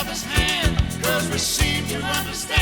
of his hand, cause we seem to understand.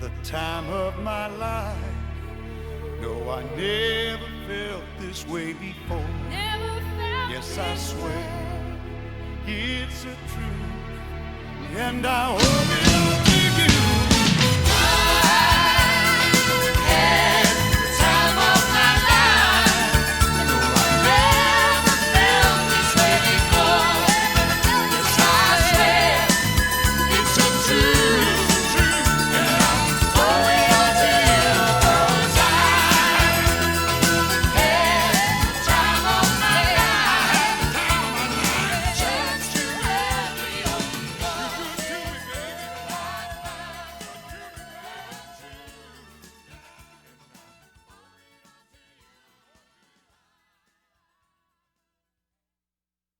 the time of my life. No, I never felt this way before. yes, I swear it's a truth, and I hope it.